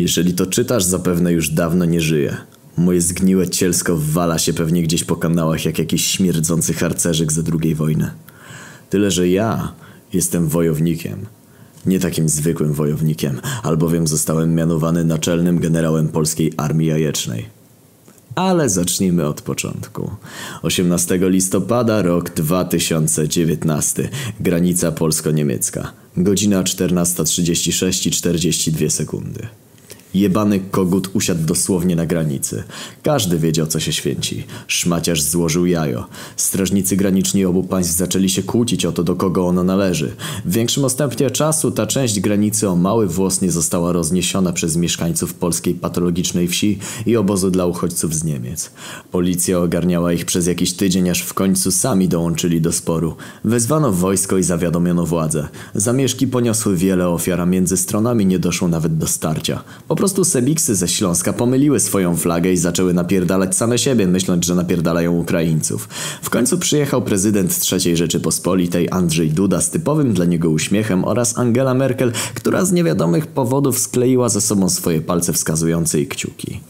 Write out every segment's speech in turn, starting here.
Jeżeli to czytasz, zapewne już dawno nie żyje. Moje zgniłe cielsko wala się pewnie gdzieś po kanałach jak jakiś śmierdzący harcerzyk ze drugiej wojny. Tyle, że ja jestem wojownikiem. Nie takim zwykłym wojownikiem, albowiem zostałem mianowany naczelnym generałem polskiej armii jajecznej. Ale zacznijmy od początku. 18 listopada, rok 2019. Granica polsko-niemiecka. Godzina 14.36 i 42 sekundy. Jebany kogut usiadł dosłownie na granicy. Każdy wiedział, co się święci. Szmaciarz złożył jajo. Strażnicy graniczni obu państw zaczęli się kłócić o to, do kogo ono należy. W większym odstępie czasu ta część granicy o mały włos nie została rozniesiona przez mieszkańców polskiej patologicznej wsi i obozu dla uchodźców z Niemiec. Policja ogarniała ich przez jakiś tydzień, aż w końcu sami dołączyli do sporu. Wezwano wojsko i zawiadomiono władzę. Zamieszki poniosły wiele ofiar, a między stronami nie doszło nawet do starcia. Po prostu Sebiksy ze Śląska pomyliły swoją flagę i zaczęły napierdalać same siebie, myśląc, że napierdalają Ukraińców. W końcu przyjechał prezydent III Rzeczypospolitej Andrzej Duda z typowym dla niego uśmiechem oraz Angela Merkel, która z niewiadomych powodów skleiła ze sobą swoje palce wskazujące i kciuki.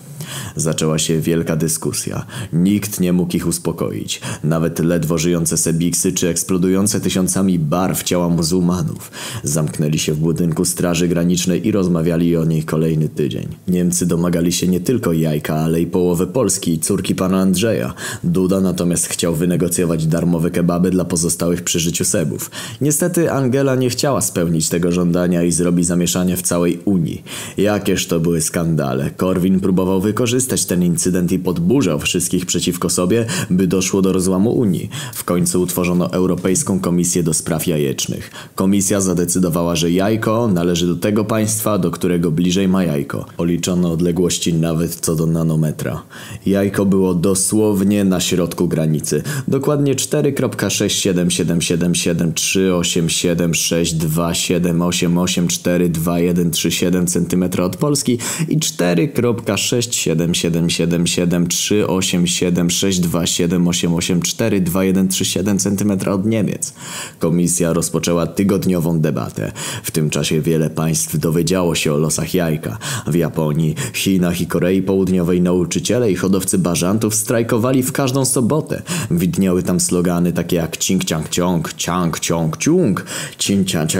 Zaczęła się wielka dyskusja. Nikt nie mógł ich uspokoić. Nawet ledwo żyjące sebiksy czy eksplodujące tysiącami barw ciała muzułmanów. Zamknęli się w budynku Straży Granicznej i rozmawiali o niej kolejny tydzień. Niemcy domagali się nie tylko jajka, ale i połowy Polski i córki pana Andrzeja. Duda natomiast chciał wynegocjować darmowe kebaby dla pozostałych przy życiu Sebów. Niestety Angela nie chciała spełnić tego żądania i zrobi zamieszanie w całej Unii. Jakież to były skandale. Korwin próbował wykorzystać ten incydent i podburzał wszystkich przeciwko sobie, by doszło do rozłamu Unii. W końcu utworzono Europejską Komisję do Spraw Jajecznych. Komisja zadecydowała, że jajko należy do tego państwa, do którego bliżej ma jajko. Policzono odległości nawet co do nanometra. Jajko było dosłownie na środku granicy. Dokładnie 4.67777627888421137 cm od Polski i 4.6777738762788842137 cm od Niemiec. Komisja rozpoczęła tygodniową debatę. W tym czasie wiele państw dowiedziało się o losach jajka. W Japonii, Chinach i Korei Południowej nauczyciele i hodowcy bażantów strajkowali w każdą sobotę. Widniały tam slogany takie jak cink ciang ciąg, ciang ciąg ciung, cin ciang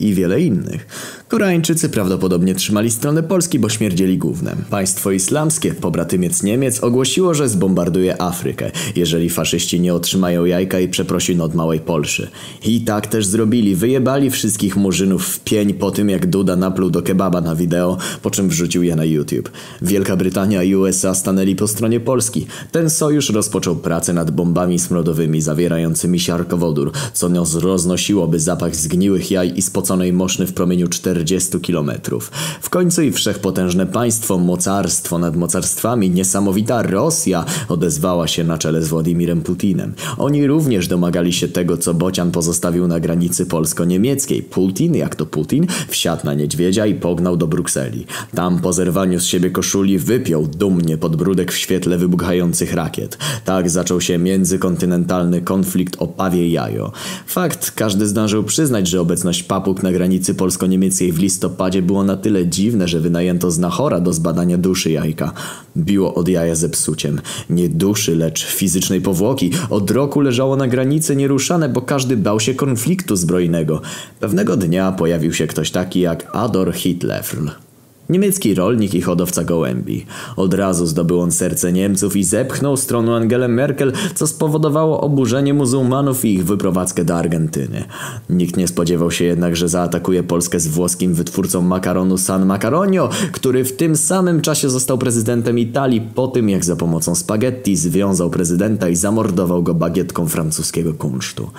i wiele innych. Koreańczycy prawdopodobnie trzymali stronę Polski, bo śmierdzieli gównem. Państwo islamskie, pobratymiec Niemiec, ogłosiło, że zbombarduje Afrykę, jeżeli faszyści nie otrzymają jajka i przeprosin od małej Polszy. I tak też zrobili. Wyjebali wszystkich murzynów w pień po tym, jak Duda napluł do kebaba na wideo, po czym wrzucił je na YouTube. Wielka Brytania i USA stanęli po stronie Polski. Ten sojusz rozpoczął pracę nad bombami smrodowymi zawierającymi siarkowodór, co nos roznosiłoby zapach zgniłych jaj i spoconej moszny w promieniu 4 40 kilometrów. W końcu i wszechpotężne państwo, mocarstwo nad mocarstwami, niesamowita Rosja odezwała się na czele z Władimirem Putinem. Oni również domagali się tego, co Bocian pozostawił na granicy polsko-niemieckiej. Putin, jak to Putin, wsiadł na niedźwiedzia i pognał do Brukseli. Tam po zerwaniu z siebie koszuli wypiął dumnie podbródek w świetle wybuchających rakiet. Tak zaczął się międzykontynentalny konflikt o pawie jajo. Fakt, każdy zdążył przyznać, że obecność papug na granicy polsko-niemieckiej w listopadzie było na tyle dziwne, że wynajęto znachora do zbadania duszy jajka. Biło od jaja zepsuciem. Nie duszy, lecz fizycznej powłoki. Od roku leżało na granicy nieruszane, bo każdy bał się konfliktu zbrojnego. Pewnego dnia pojawił się ktoś taki jak Ador Hitler. Niemiecki rolnik i hodowca gołębi. Od razu zdobył on serce Niemców i zepchnął stroną Angelę Merkel, co spowodowało oburzenie muzułmanów i ich wyprowadzkę do Argentyny. Nikt nie spodziewał się jednak, że zaatakuje Polskę z włoskim wytwórcą makaronu San Macaronio, który w tym samym czasie został prezydentem Italii po tym, jak za pomocą spaghetti związał prezydenta i zamordował go bagietką francuskiego kunsztu.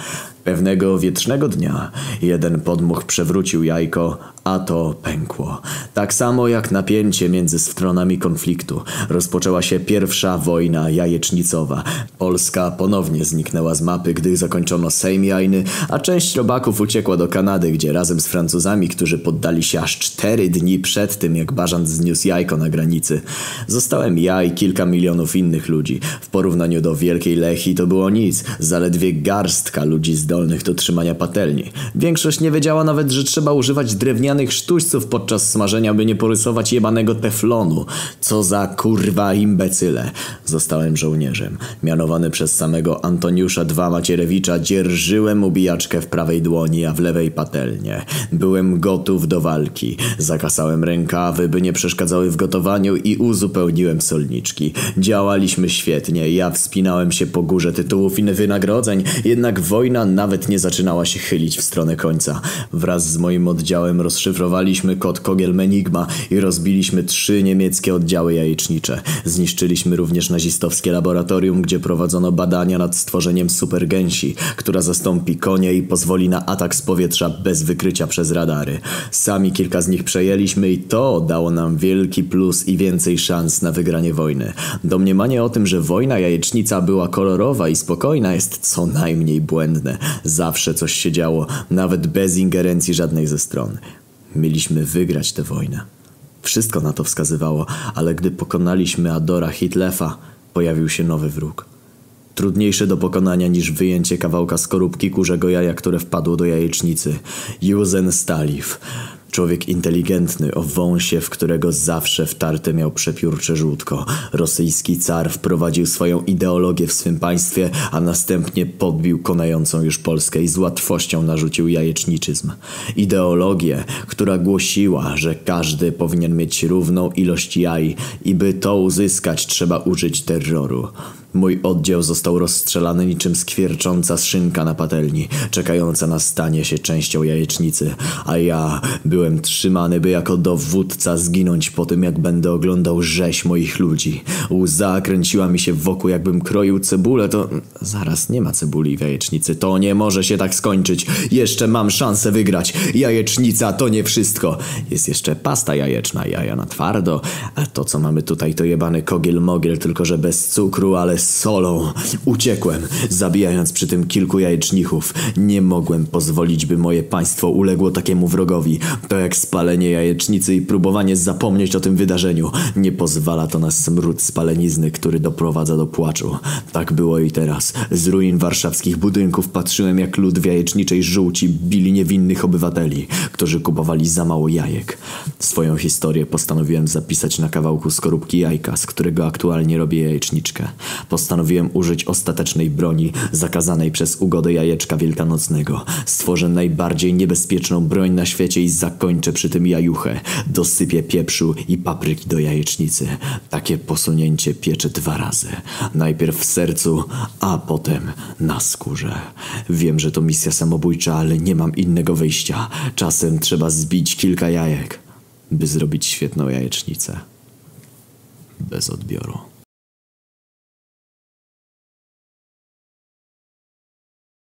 Pewnego wietrznego dnia jeden podmuch przewrócił jajko, a to pękło. Tak samo jak napięcie między stronami konfliktu. Rozpoczęła się pierwsza wojna jajecznicowa. Polska ponownie zniknęła z mapy, gdy zakończono Sejm Jajny, a część robaków uciekła do Kanady, gdzie razem z Francuzami, którzy poddali się aż cztery dni przed tym, jak Bażant zniósł jajko na granicy. Zostałem ja i kilka milionów innych ludzi. W porównaniu do Wielkiej Lechi to było nic. Zaledwie garstka ludzi zdolnych do trzymania patelni. Większość nie wiedziała nawet, że trzeba używać drewnianych drewnianych sztućców podczas smażenia, by nie porysować jebanego teflonu. Co za kurwa imbecyle. Zostałem żołnierzem. Mianowany przez samego Antoniusza II Macierewicza dzierżyłem ubijaczkę w prawej dłoni, a w lewej patelnię. Byłem gotów do walki. Zakasałem rękawy, by nie przeszkadzały w gotowaniu i uzupełniłem solniczki. Działaliśmy świetnie. Ja wspinałem się po górze tytułów i wynagrodzeń, jednak wojna nawet nie zaczynała się chylić w stronę końca. Wraz z moim oddziałem rozszyfrowaliśmy kod Kogel Menigma i rozbiliśmy trzy niemieckie oddziały jajecznicze. Zniszczyliśmy również nazistowskie laboratorium, gdzie prowadzono badania nad stworzeniem supergęsi, która zastąpi konie i pozwoli na atak z powietrza bez wykrycia przez radary. Sami kilka z nich przejęliśmy i to dało nam wielki plus i więcej szans na wygranie wojny. Domniemanie o tym, że wojna jajecznica była kolorowa i spokojna jest co najmniej błędne. Zawsze coś się działo, nawet bez ingerencji żadnej ze stron. Mieliśmy wygrać tę wojnę. Wszystko na to wskazywało, ale gdy pokonaliśmy Adora Hitlefa, pojawił się nowy wróg. Trudniejszy do pokonania niż wyjęcie kawałka skorupki kurzego jaja, które wpadło do jajecznicy. Juzen Staliw. Człowiek inteligentny, o wąsie, w którego zawsze wtarte miał przepiórcze żółtko. Rosyjski car wprowadził swoją ideologię w swym państwie, a następnie podbił konającą już Polskę i z łatwością narzucił jajeczniczyzm. Ideologię, która głosiła, że każdy powinien mieć równą ilość jaj i by to uzyskać trzeba użyć terroru. Mój oddział został rozstrzelany niczym skwiercząca szynka na patelni, czekająca na stanie się częścią jajecznicy, a ja byłem trzymany, by jako dowódca zginąć po tym, jak będę oglądał rzeź moich ludzi. Łza kręciła mi się wokół, jakbym kroił cebulę, to... Zaraz, nie ma cebuli w jajecznicy, to nie może się tak skończyć. Jeszcze mam szansę wygrać. Jajecznica to nie wszystko. Jest jeszcze pasta jajeczna, jaja na twardo, a to, co mamy tutaj, to jebany kogiel-mogiel, tylko że bez cukru, ale solą. Uciekłem, zabijając przy tym kilku jajecznichów. Nie mogłem pozwolić, by moje państwo uległo takiemu wrogowi. To jak spalenie jajecznicy i próbowanie zapomnieć o tym wydarzeniu. Nie pozwala to na smród spalenizny, który doprowadza do płaczu. Tak było i teraz. Z ruin warszawskich budynków patrzyłem, jak lud w jajeczniczej żółci bili niewinnych obywateli, którzy kupowali za mało jajek. Swoją historię postanowiłem zapisać na kawałku skorupki jajka, z którego aktualnie robię jajeczniczkę postanowiłem użyć ostatecznej broni zakazanej przez ugodę jajeczka wielkanocnego. Stworzę najbardziej niebezpieczną broń na świecie i zakończę przy tym jajuchę. Dosypię pieprzu i papryki do jajecznicy. Takie posunięcie piecze dwa razy. Najpierw w sercu, a potem na skórze. Wiem, że to misja samobójcza, ale nie mam innego wyjścia. Czasem trzeba zbić kilka jajek, by zrobić świetną jajecznicę. Bez odbioru.